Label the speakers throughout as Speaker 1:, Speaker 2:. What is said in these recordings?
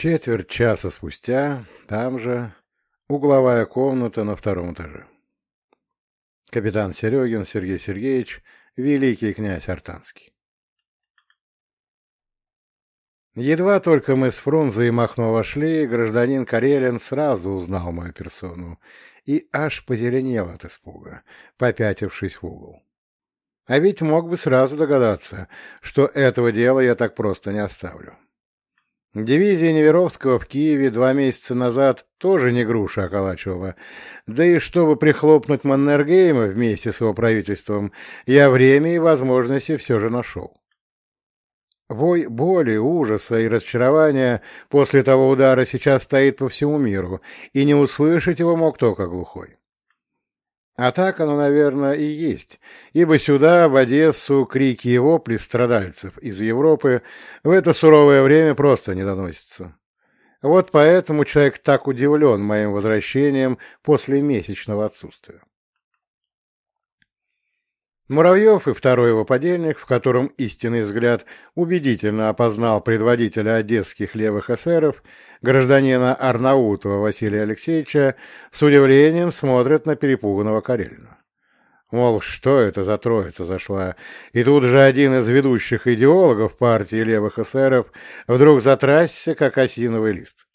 Speaker 1: Четверть часа спустя, там же, угловая комната на втором этаже. Капитан Серегин Сергей Сергеевич, великий князь Артанский. Едва только мы с Фрунзе и Махно вошли, гражданин Карелин сразу узнал мою персону и аж позеленел от испуга, попятившись в угол. А ведь мог бы сразу догадаться, что этого дела я так просто не оставлю. Дивизия Неверовского в Киеве два месяца назад тоже не груша околачивала. Да и чтобы прихлопнуть Маннергейма вместе с его правительством, я время и возможности все же нашел. Вой боли, ужаса и разочарования после того удара сейчас стоит по всему миру, и не услышать его мог только глухой. А так оно, наверное, и есть, ибо сюда, в Одессу, крики и вопли страдальцев из Европы в это суровое время просто не доносятся. Вот поэтому человек так удивлен моим возвращением после месячного отсутствия. Муравьев и второй его подельник, в котором истинный взгляд убедительно опознал предводителя одесских левых эсеров, гражданина Арнаутова Василия Алексеевича, с удивлением смотрят на перепуганного Карелина. Мол, что это за троица зашла? И тут же один из ведущих идеологов партии левых эсеров вдруг затрасся, как осиновый лист.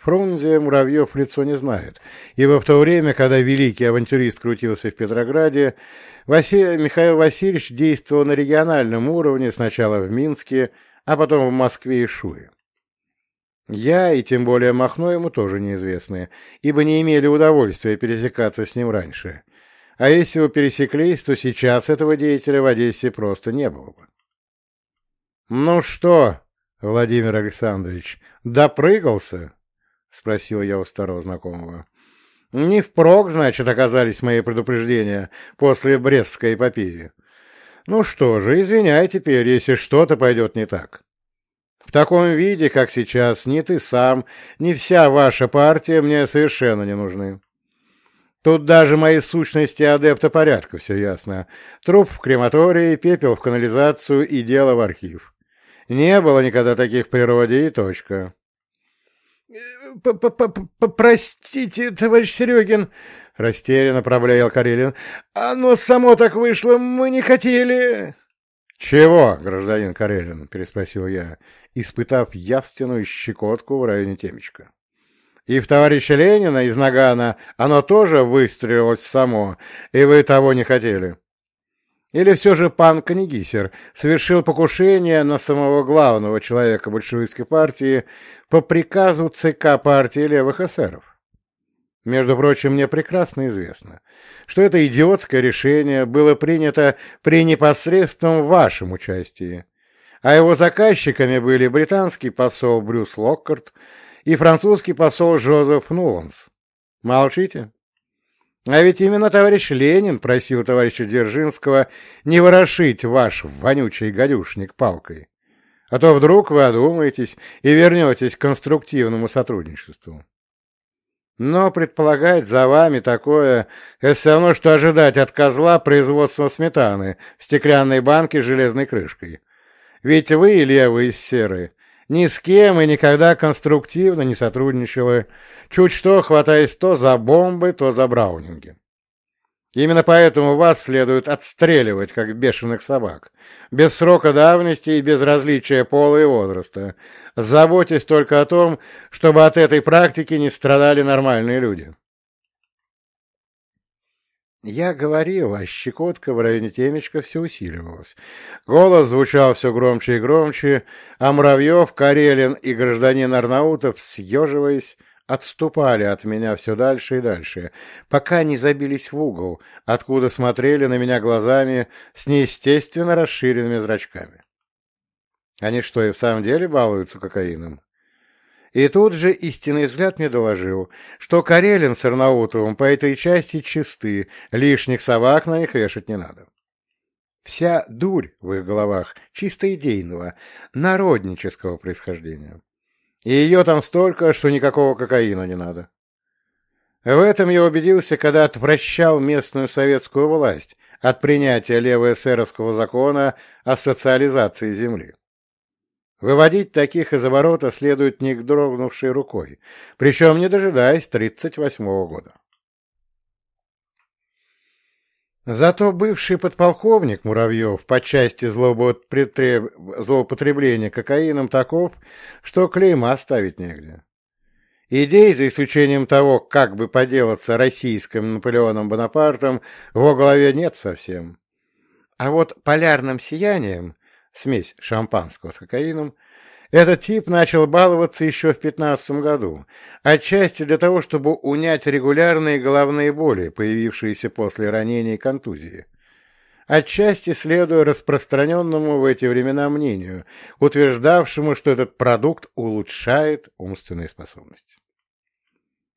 Speaker 1: Фрунзе Муравьев лицо не знает, ибо в то время, когда великий авантюрист крутился в Петрограде, Василий, Михаил Васильевич действовал на региональном уровне сначала в Минске, а потом в Москве и Шуе. Я, и тем более Махно, ему тоже неизвестны, ибо не имели удовольствия пересекаться с ним раньше. А если бы пересеклись, то сейчас этого деятеля в Одессе просто не было бы. «Ну что, Владимир Александрович, допрыгался?» — спросил я у старого знакомого. — Не впрок, значит, оказались мои предупреждения после Брестской эпопеи. Ну что же, извиняй теперь, если что-то пойдет не так. В таком виде, как сейчас, ни ты сам, ни вся ваша партия мне совершенно не нужны. Тут даже мои сущности адепта порядка все ясно. Труп в крематории, пепел в канализацию и дело в архив. Не было никогда таких в природе и точка. «Простите, товарищ Серегин», — растерянно проблеял Карелин. «Оно само так вышло, мы не хотели...» «Чего, гражданин Карелин?» — переспросил я, испытав явственную щекотку в районе темечка. «И в товарища Ленина из Нагана оно тоже выстрелилось само, и вы того не хотели?» Или все же пан Канегисер совершил покушение на самого главного человека большевистской партии по приказу ЦК партии левых эсеров? Между прочим, мне прекрасно известно, что это идиотское решение было принято при непосредственном вашем участии, а его заказчиками были британский посол Брюс Локкарт и французский посол Жозеф Нуланс. Молчите? А ведь именно товарищ Ленин просил товарища Дзержинского не ворошить ваш вонючий гадюшник палкой. А то вдруг вы одумаетесь и вернетесь к конструктивному сотрудничеству. Но предполагать за вами такое — это все равно, что ожидать от козла производства сметаны в стеклянной банке с железной крышкой. Ведь вы, левые серые, ни с кем и никогда конструктивно не сотрудничала, чуть что хватаясь то за бомбы, то за браунинги. Именно поэтому вас следует отстреливать, как бешеных собак, без срока давности и без различия пола и возраста, заботясь только о том, чтобы от этой практики не страдали нормальные люди. Я говорил, а щекотка в районе темечка все усиливалась. Голос звучал все громче и громче, а Муравьев, Карелин и гражданин Арнаутов, съеживаясь, отступали от меня все дальше и дальше, пока не забились в угол, откуда смотрели на меня глазами с неестественно расширенными зрачками. Они что, и в самом деле балуются кокаином? И тут же истинный взгляд мне доложил, что Карелин с Арнаутовым по этой части чисты, лишних собак на них вешать не надо. Вся дурь в их головах чисто идейного, народнического происхождения. И ее там столько, что никакого кокаина не надо. В этом я убедился, когда отвращал местную советскую власть от принятия левоэсеровского закона о социализации земли. Выводить таких из оборота следует не дрогнувшей рукой, причем не дожидаясь 1938 года. Зато бывший подполковник Муравьев по части злоупотребления кокаином таков, что клейма ставить негде. Идей, за исключением того, как бы поделаться российским Наполеоном Бонапартом, в его голове нет совсем. А вот полярным сиянием, смесь шампанского с кокаином, этот тип начал баловаться еще в пятнадцатом году, отчасти для того, чтобы унять регулярные головные боли, появившиеся после ранения и контузии. Отчасти следуя распространенному в эти времена мнению, утверждавшему, что этот продукт улучшает умственные способности.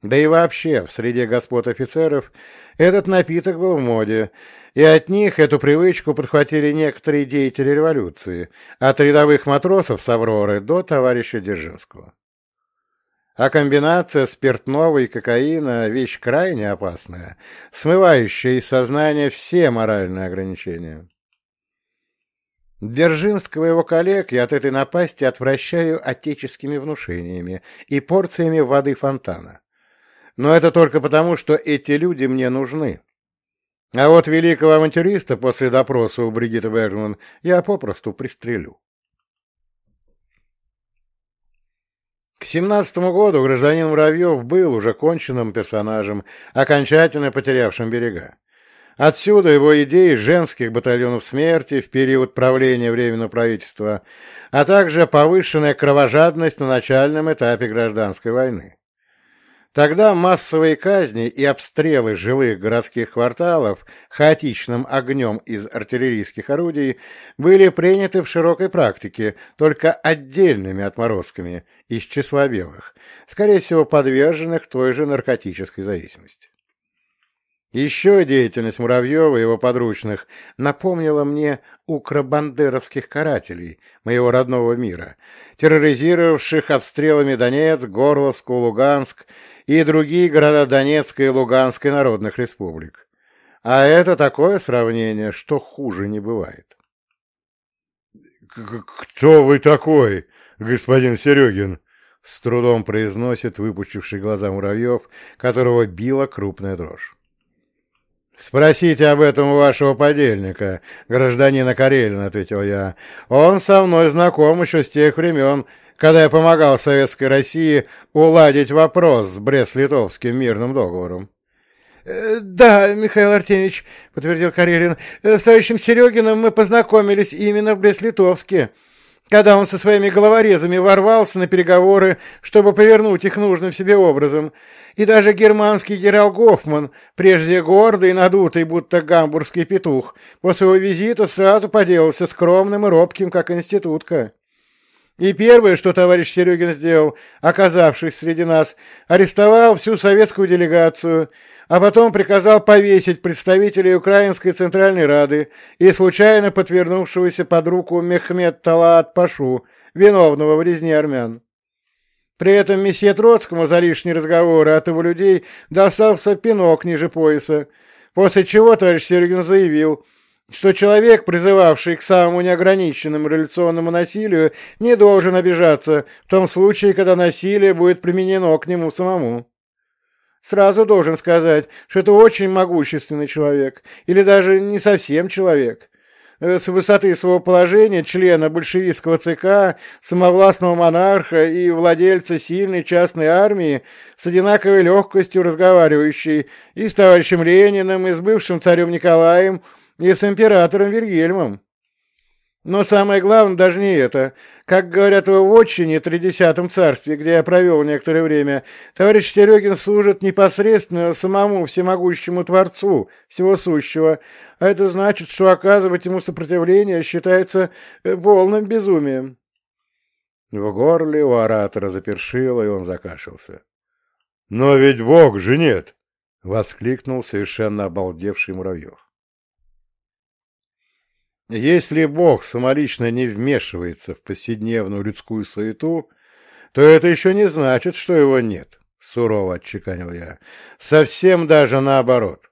Speaker 1: Да и вообще, в среде господ офицеров этот напиток был в моде, и от них эту привычку подхватили некоторые деятели революции, от рядовых матросов с «Авроры» до товарища Дзержинского. А комбинация спиртного и кокаина – вещь крайне опасная, смывающая из сознания все моральные ограничения. Дзержинского и его коллег я от этой напасти отвращаю отеческими внушениями и порциями воды фонтана. Но это только потому, что эти люди мне нужны. А вот великого авантюриста после допроса у Бригитты Бергман я попросту пристрелю. К семнадцатому году гражданин Муравьев был уже конченным персонажем, окончательно потерявшим берега. Отсюда его идеи женских батальонов смерти в период правления Временного правительства, а также повышенная кровожадность на начальном этапе гражданской войны. Тогда массовые казни и обстрелы жилых городских кварталов хаотичным огнем из артиллерийских орудий были приняты в широкой практике только отдельными отморозками из числа белых, скорее всего подверженных той же наркотической зависимости. Еще деятельность Муравьева и его подручных напомнила мне укробандеровских карателей моего родного мира, терроризировавших обстрелами Донецк, Горловск, Луганск и другие города Донецкой и Луганской народных республик. А это такое сравнение, что хуже не бывает. «Кто вы такой, господин Серегин?» — с трудом произносит выпучивший глаза Муравьев, которого била крупная дрожь. «Спросите об этом у вашего подельника, гражданина Карелина», — ответил я. «Он со мной знаком еще с тех времен, когда я помогал Советской России уладить вопрос с Брест-Литовским мирным договором».
Speaker 2: «Э, «Да, Михаил Артемьевич», — подтвердил Карелин, — «с товарищем Серегиным мы познакомились именно в Брест-Литовске» когда он со своими головорезами ворвался на переговоры, чтобы повернуть их нужным себе образом. И даже германский генерал Гофман, прежде гордый и надутый, будто гамбургский петух, после его визита сразу поделался скромным и робким, как институтка. И первое, что товарищ Серегин сделал, оказавшись среди нас, арестовал всю советскую делегацию, а потом приказал повесить представителей Украинской Центральной Рады и случайно подвернувшегося под руку Мехмед Талаат Пашу, виновного в резне армян. При этом месье Троцкому за лишние разговоры от его людей достался пинок ниже пояса, после чего товарищ Серегин заявил, что человек, призывавший к самому неограниченному революционному насилию, не должен обижаться в том случае, когда насилие будет применено к нему самому. Сразу должен сказать, что это очень могущественный человек, или даже не совсем человек. Э, с высоты своего положения члена большевистского ЦК, самовластного монарха и владельца сильной частной армии с одинаковой легкостью разговаривающий и с товарищем Лениным, и с бывшим царем Николаем, и с императором Вильгельмом. Но самое главное даже не это. Как говорят в отчине, Тридесятом царстве, где я провел некоторое время, товарищ Серегин служит непосредственно самому всемогущему Творцу всего сущего, а это значит, что оказывать ему сопротивление считается э, полным безумием. В горле у оратора запершило, и он закашлялся. — Но ведь Бог же нет! — воскликнул совершенно обалдевший Муравьев. Если Бог самолично не вмешивается в повседневную людскую суету, то это еще не значит, что его нет, — сурово отчеканил я. Совсем даже наоборот.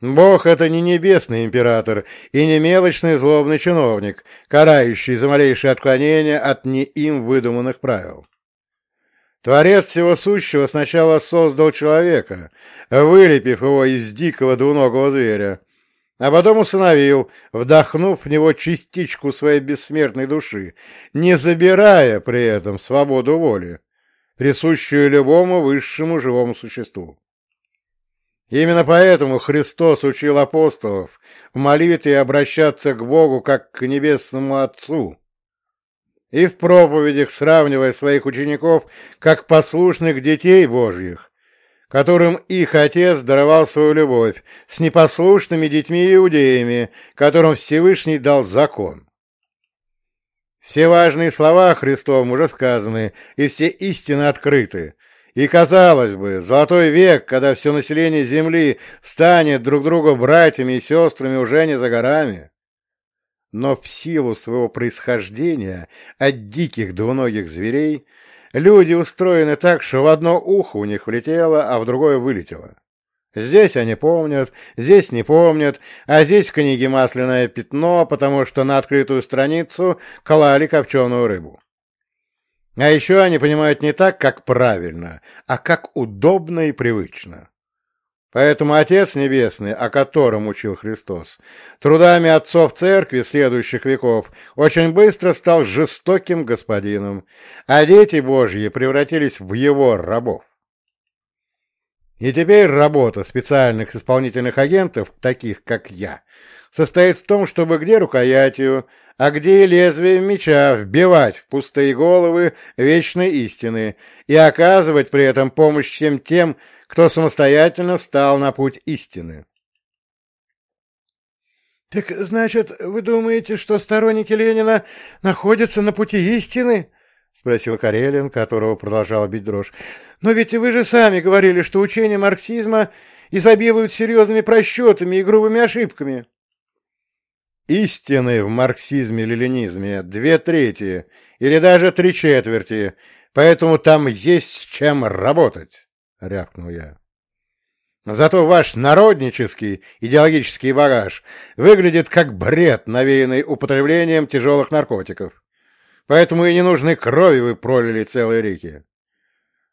Speaker 1: Бог — это не небесный император и не мелочный злобный чиновник, карающий за малейшее отклонение от не им выдуманных правил. Творец всего сущего сначала создал человека, вылепив его из дикого двуногого зверя, а потом усыновил, вдохнув в него частичку своей бессмертной души, не забирая при этом свободу воли, присущую любому высшему живому существу. Именно поэтому Христос учил апостолов в молитве обращаться к Богу как к Небесному Отцу, и в проповедях сравнивая своих учеников как послушных детей Божьих, которым их Отец даровал свою любовь, с непослушными детьми-иудеями, которым Всевышний дал закон. Все важные слова Христом уже сказаны, и все истины открыты, и, казалось бы, золотой век, когда все население Земли станет друг другу братьями и сестрами, уже не за горами. Но в силу своего происхождения от диких двуногих зверей люди устроены так, что в одно ухо у них влетело, а в другое вылетело. Здесь они помнят, здесь не помнят, а здесь в книге масляное пятно, потому что на открытую страницу клали копченую рыбу. А еще они понимают не так, как правильно, а как удобно и привычно. Поэтому Отец Небесный, о котором учил Христос, трудами отцов церкви следующих веков очень быстро стал жестоким господином, а дети Божьи превратились в его рабов. И теперь работа специальных исполнительных агентов, таких как я, состоит в том, чтобы где рукоятью, а где лезвием меча вбивать в пустые головы вечной истины и оказывать при этом помощь всем тем, кто самостоятельно встал на путь истины.
Speaker 2: — Так, значит, вы думаете, что сторонники Ленина находятся на пути истины? — спросил Карелин, которого продолжала бить дрожь. — Но ведь вы же сами говорили, что учение марксизма изобилует серьезными просчетами и грубыми ошибками.
Speaker 1: — Истины в марксизме-ленинизме две трети или даже три четверти, поэтому там есть с чем работать, — рявкнул я. Зато ваш народнический идеологический багаж выглядит как бред, навеянный употреблением тяжелых наркотиков. Поэтому и ненужной крови вы пролили целые реки.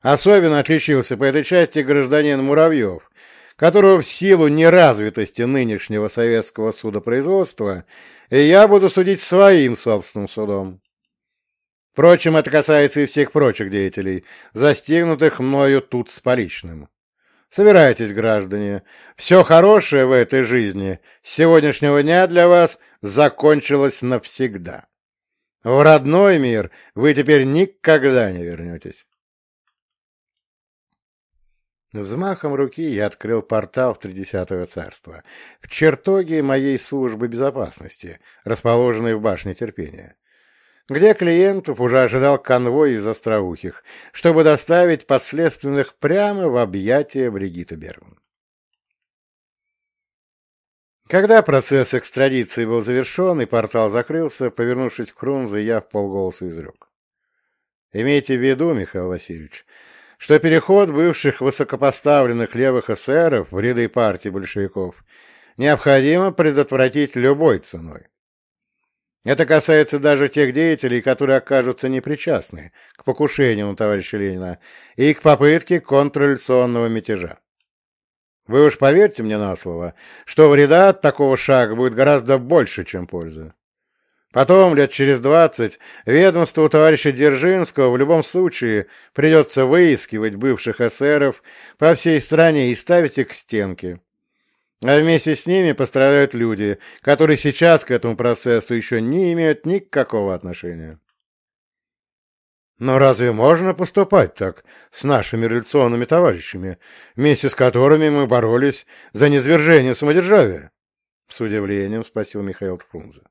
Speaker 1: Особенно отличился по этой части гражданин Муравьев, которого в силу неразвитости нынешнего советского судопроизводства я буду судить своим собственным судом. Впрочем, это касается и всех прочих деятелей, застигнутых мною тут с поличным. Собирайтесь, граждане. Все хорошее в этой жизни с сегодняшнего дня для вас закончилось навсегда. В родной мир вы теперь никогда не вернетесь. Взмахом руки я открыл портал в Тридесятое царство, в чертоге моей службы безопасности, расположенной в башне терпения, где клиентов уже ожидал конвой из остроухих, чтобы доставить последственных прямо в объятия Бригитты Бергман. Когда процесс экстрадиции был завершен и портал закрылся, повернувшись к Крунзе, я в полголоса изрек. Имейте в виду, Михаил Васильевич, что переход бывших высокопоставленных левых эсеров в ряды партии большевиков необходимо предотвратить любой ценой. Это касается даже тех деятелей, которые окажутся непричастны к покушению на товарища Ленина и к попытке контрреволюционного мятежа. Вы уж поверьте мне на слово, что вреда от такого шага будет гораздо больше, чем пользы. Потом, лет через двадцать, ведомству товарища Дзержинского в любом случае придется выискивать бывших эсеров по всей стране и ставить их к стенке. А вместе с ними пострадают люди, которые сейчас к этому процессу еще не имеют никакого отношения. Но разве можно поступать так с нашими революционными товарищами, вместе с которыми мы боролись за низвержение самодержавия? С удивлением спросил Михаил Фрунзе.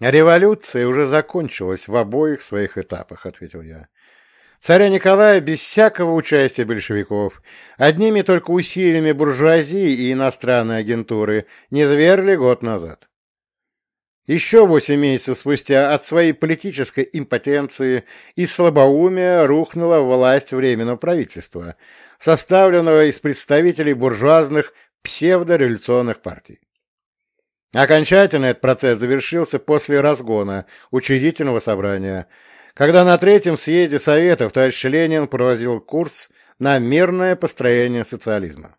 Speaker 1: «Революция уже закончилась в обоих своих этапах», — ответил я. «Царя Николая без всякого участия большевиков, одними только усилиями буржуазии и иностранной агентуры не зверли год назад. Еще восемь месяцев спустя от своей политической импотенции и слабоумия рухнула власть Временного правительства, составленного из представителей буржуазных псевдореволюционных партий. Окончательно этот процесс завершился после разгона учредительного собрания, когда на третьем съезде Советов товарищ Ленин провозил курс на мирное построение социализма.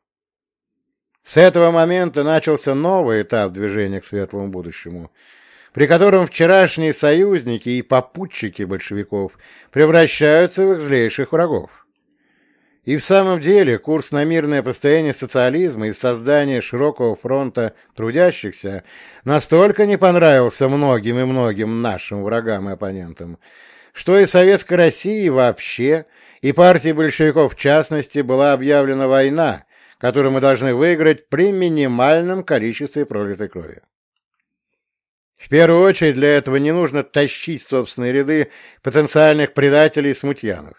Speaker 1: С этого момента начался новый этап движения к светлому будущему, при котором вчерашние союзники и попутчики большевиков превращаются в их злейших врагов. И в самом деле курс на мирное построение социализма и создание широкого фронта трудящихся настолько не понравился многим и многим нашим врагам и оппонентам, что и Советской России вообще, и партии большевиков в частности, была объявлена война, которую мы должны выиграть при минимальном количестве пролитой крови. В первую очередь для этого не нужно тащить собственные ряды потенциальных предателей и смутьянов.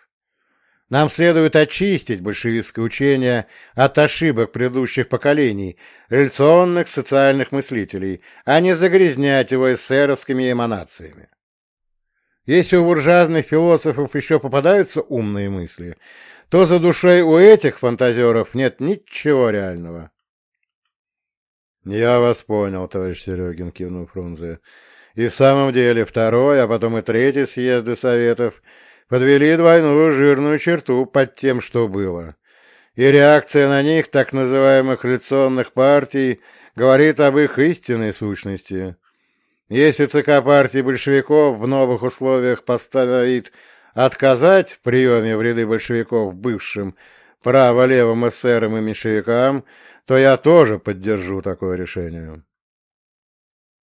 Speaker 1: Нам следует очистить большевистское учение от ошибок предыдущих поколений, революционных социальных мыслителей, а не загрязнять его эсеровскими эманациями. Если у буржуазных философов еще попадаются умные мысли, то за душой у этих фантазеров нет ничего реального. — Я вас понял, товарищ Серегин, кивнул Фрунзе. И в самом деле второй, а потом и третий съезды Советов — подвели двойную жирную черту под тем, что было. И реакция на них так называемых революционных партий говорит об их истинной сущности. Если ЦК партии большевиков в новых условиях постановит отказать в приеме в ряды большевиков бывшим право-левым эсерам и меньшевикам, то я тоже поддержу такое решение.